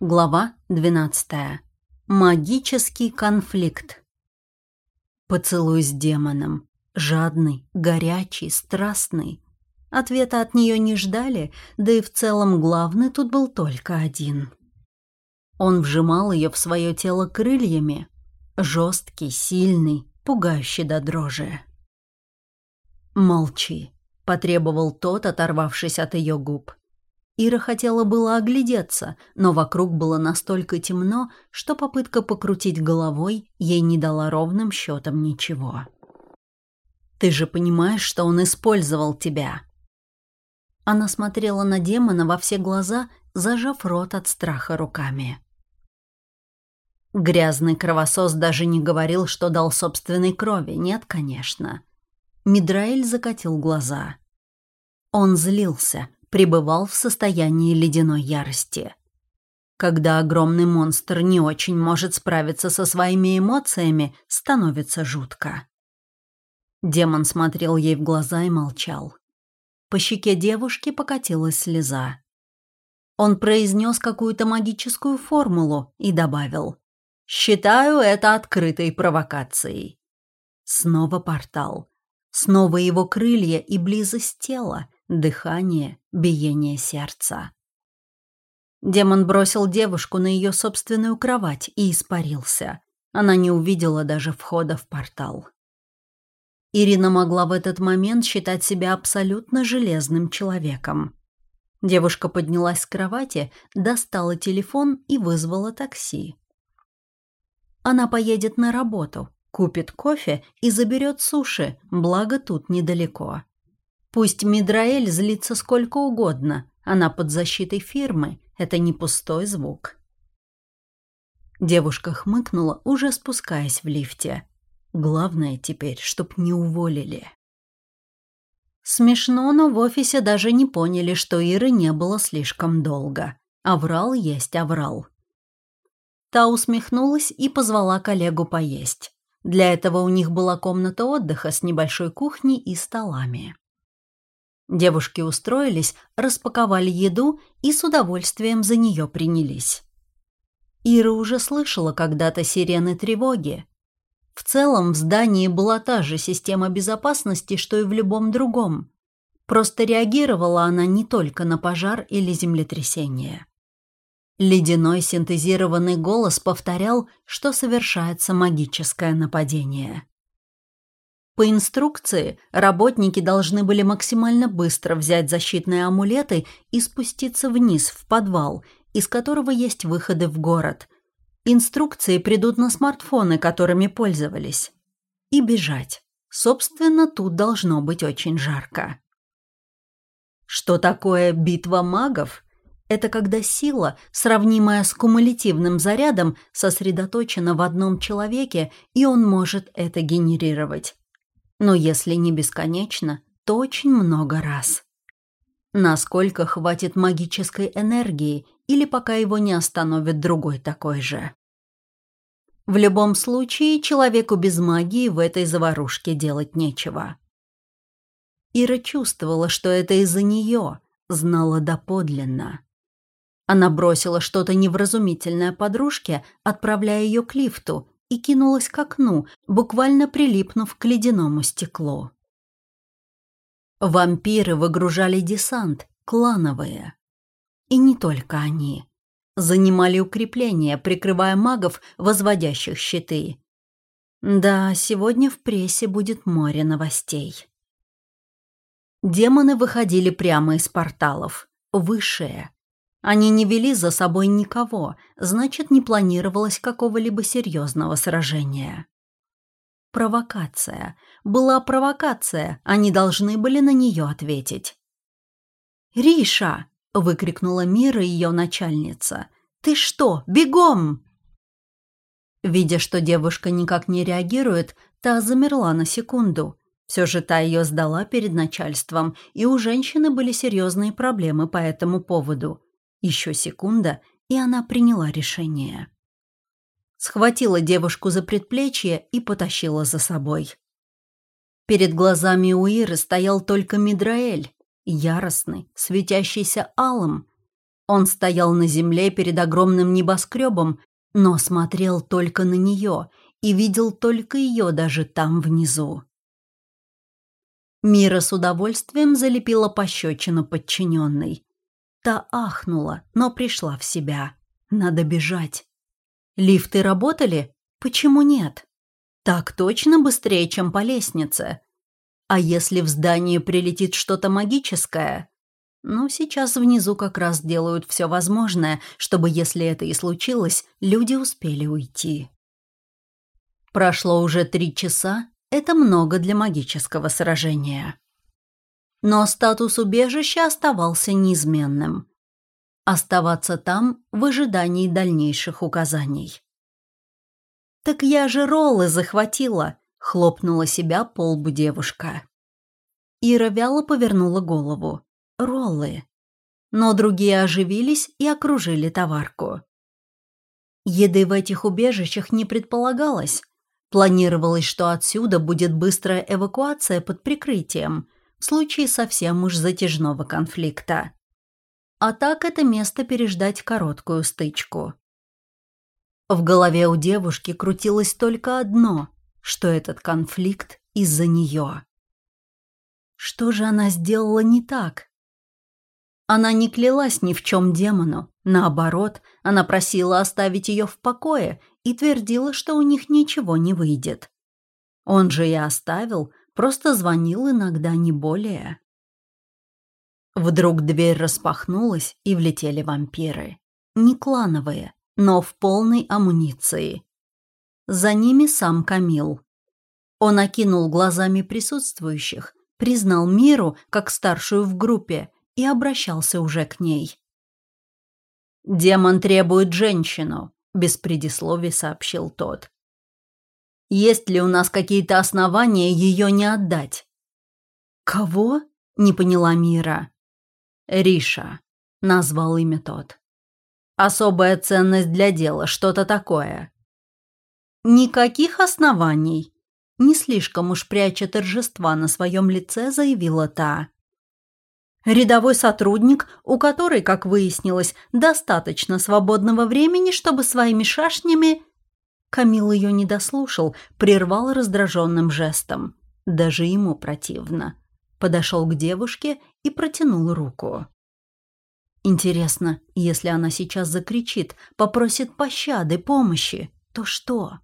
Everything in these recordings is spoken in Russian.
Глава 12. Магический конфликт. Поцелуй с демоном. Жадный, горячий, страстный. Ответа от нее не ждали, да и в целом главный тут был только один. Он вжимал ее в свое тело крыльями. Жесткий, сильный, пугающий до дрожи. «Молчи», — потребовал тот, оторвавшись от ее губ. Ира хотела было оглядеться, но вокруг было настолько темно, что попытка покрутить головой ей не дала ровным счетом ничего. «Ты же понимаешь, что он использовал тебя?» Она смотрела на демона во все глаза, зажав рот от страха руками. Грязный кровосос даже не говорил, что дал собственной крови. Нет, конечно. Мидраэль закатил глаза. Он злился, пребывал в состоянии ледяной ярости. Когда огромный монстр не очень может справиться со своими эмоциями, становится жутко. Демон смотрел ей в глаза и молчал. По щеке девушки покатилась слеза. Он произнес какую-то магическую формулу и добавил «Считаю это открытой провокацией». Снова портал. Снова его крылья и близость тела, дыхание, биение сердца. Демон бросил девушку на ее собственную кровать и испарился. Она не увидела даже входа в портал. Ирина могла в этот момент считать себя абсолютно железным человеком. Девушка поднялась с кровати, достала телефон и вызвала такси. Она поедет на работу, купит кофе и заберет суши, благо тут недалеко. Пусть Мидраэль злится сколько угодно, она под защитой фирмы, это не пустой звук. Девушка хмыкнула, уже спускаясь в лифте. Главное теперь, чтоб не уволили. Смешно, но в офисе даже не поняли, что Иры не было слишком долго. Аврал есть аврал. Та усмехнулась и позвала коллегу поесть. Для этого у них была комната отдыха с небольшой кухней и столами. Девушки устроились, распаковали еду и с удовольствием за нее принялись. Ира уже слышала когда-то сирены тревоги. В целом в здании была та же система безопасности, что и в любом другом. Просто реагировала она не только на пожар или землетрясение. Ледяной синтезированный голос повторял, что совершается магическое нападение. По инструкции, работники должны были максимально быстро взять защитные амулеты и спуститься вниз, в подвал, из которого есть выходы в город. Инструкции придут на смартфоны, которыми пользовались. И бежать. Собственно, тут должно быть очень жарко. Что такое битва магов? Это когда сила, сравнимая с кумулятивным зарядом, сосредоточена в одном человеке, и он может это генерировать но если не бесконечно, то очень много раз. Насколько хватит магической энергии или пока его не остановит другой такой же. В любом случае, человеку без магии в этой заварушке делать нечего. Ира чувствовала, что это из-за нее, знала доподлинно. Она бросила что-то невразумительное подружке, отправляя ее к лифту, и кинулась к окну, буквально прилипнув к ледяному стеклу. Вампиры выгружали десант, клановые. И не только они. Занимали укрепления, прикрывая магов, возводящих щиты. Да, сегодня в прессе будет море новостей. Демоны выходили прямо из порталов, высшие, они не вели за собой никого, значит, не планировалось какого-либо серьезного сражения. Провокация. Была провокация, они должны были на нее ответить. «Риша!» — выкрикнула Мира ее начальница. «Ты что? Бегом!» Видя, что девушка никак не реагирует, та замерла на секунду. Все же та ее сдала перед начальством, и у женщины были серьезные проблемы по этому поводу. Еще секунда, и она приняла решение. Схватила девушку за предплечье и потащила за собой. Перед глазами у Иры стоял только Мидраэль, яростный, светящийся алым. Он стоял на земле перед огромным небоскребом, но смотрел только на нее и видел только ее даже там внизу. Мира с удовольствием залепила пощечину подчиненной. Та ахнула, но пришла в себя. Надо бежать. Лифты работали? Почему нет? Так точно быстрее, чем по лестнице. А если в здании прилетит что-то магическое? Ну, сейчас внизу как раз делают все возможное, чтобы, если это и случилось, люди успели уйти. Прошло уже три часа, это много для магического сражения. Но статус убежища оставался неизменным. Оставаться там в ожидании дальнейших указаний. «Так я же роллы захватила!» — хлопнула себя по лбу девушка. Ира вяло повернула голову. «Роллы!» Но другие оживились и окружили товарку. Еды в этих убежищах не предполагалось, Планировалось, что отсюда будет быстрая эвакуация под прикрытием в случае совсем уж затяжного конфликта. А так это место переждать короткую стычку. В голове у девушки крутилось только одно, что этот конфликт из-за нее. Что же она сделала не так? Она не клялась ни в чем демону, наоборот, она просила оставить ее в покое и твердила, что у них ничего не выйдет. Он же и оставил, просто звонил иногда не более. Вдруг дверь распахнулась, и влетели вампиры. Не клановые, но в полной амуниции. За ними сам Камил. Он окинул глазами присутствующих, признал Миру как старшую в группе и обращался уже к ней. «Демон требует женщину», без предисловий сообщил тот. Есть ли у нас какие-то основания ее не отдать? Кого? Не поняла Мира. Риша, назвал имя тот. Особая ценность для дела, что-то такое. Никаких оснований. Не слишком уж пряча торжества на своем лице, заявила та. Рядовой сотрудник, у которой, как выяснилось, достаточно свободного времени, чтобы своими шашнями... Камил ее не дослушал, прервал раздраженным жестом. Даже ему противно. Подошел к девушке и протянул руку. Интересно, если она сейчас закричит, попросит пощады, помощи, то что?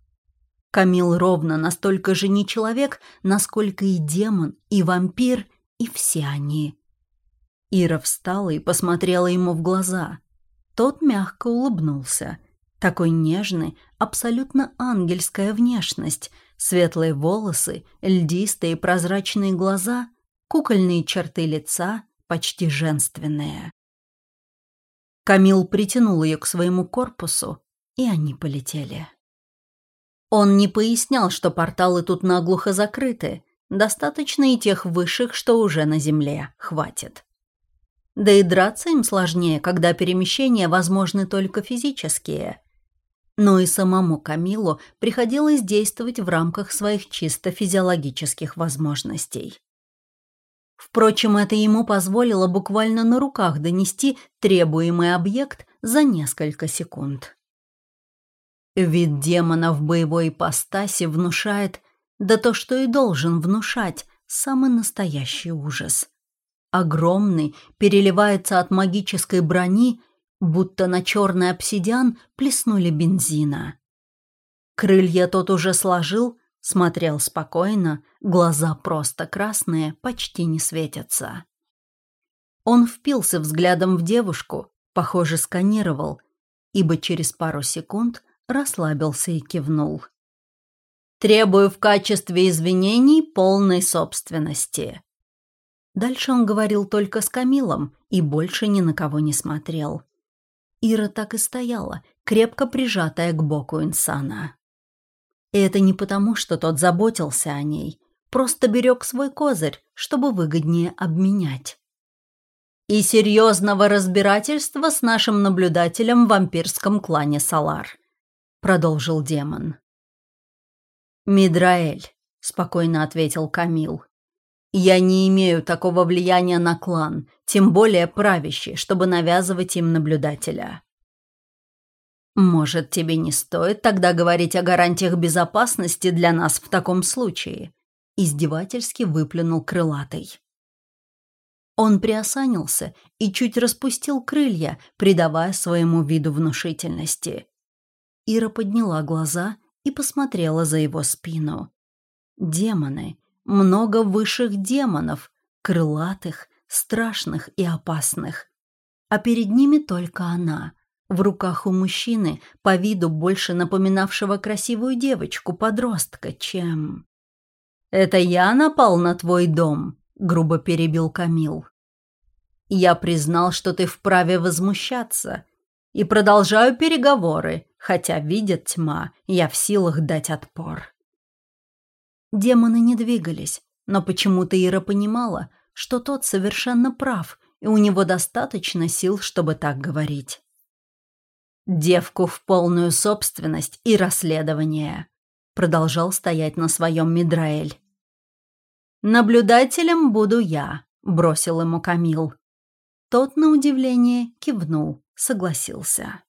Камил ровно настолько же не человек, насколько и демон, и вампир, и все они. Ира встала и посмотрела ему в глаза. Тот мягко улыбнулся. Такой нежный, абсолютно ангельская внешность, светлые волосы, льдистые прозрачные глаза, кукольные черты лица, почти женственные. Камил притянул ее к своему корпусу, и они полетели. Он не пояснял, что порталы тут наглухо закрыты, достаточно и тех высших, что уже на земле, хватит. Да и драться им сложнее, когда перемещения возможны только физические. Но и самому Камилу приходилось действовать в рамках своих чисто физиологических возможностей. Впрочем, это ему позволило буквально на руках донести требуемый объект за несколько секунд. Вид демона в боевой ипостаси внушает, да то, что и должен внушать, самый настоящий ужас огромный, переливается от магической брони, будто на черный обсидиан плеснули бензина. Крылья тот уже сложил, смотрел спокойно, глаза просто красные, почти не светятся. Он впился взглядом в девушку, похоже, сканировал, ибо через пару секунд расслабился и кивнул. «Требую в качестве извинений полной собственности», Дальше он говорил только с Камилом и больше ни на кого не смотрел. Ира так и стояла, крепко прижатая к боку Инсана. И это не потому, что тот заботился о ней, просто берег свой козырь, чтобы выгоднее обменять. «И серьезного разбирательства с нашим наблюдателем в вампирском клане Салар», — продолжил демон. «Мидраэль», — спокойно ответил Камил. Я не имею такого влияния на клан, тем более правящий, чтобы навязывать им наблюдателя. Может, тебе не стоит тогда говорить о гарантиях безопасности для нас в таком случае? Издевательски выплюнул крылатый. Он приосанился и чуть распустил крылья, придавая своему виду внушительности. Ира подняла глаза и посмотрела за его спину. Демоны, много высших демонов, крылатых, страшных и опасных. А перед ними только она. В руках у мужчины, по виду больше напоминавшего красивую девочку-подростка, чем... «Это я напал на твой дом», — грубо перебил Камил. «Я признал, что ты вправе возмущаться, и продолжаю переговоры, хотя, видит тьма, я в силах дать отпор». Демоны не двигались, но почему-то Ира понимала, что тот совершенно прав, и у него достаточно сил, чтобы так говорить. «Девку в полную собственность и расследование», — продолжал стоять на своем Мидраэль. «Наблюдателем буду я», — бросил ему Камил. Тот, на удивление, кивнул, согласился.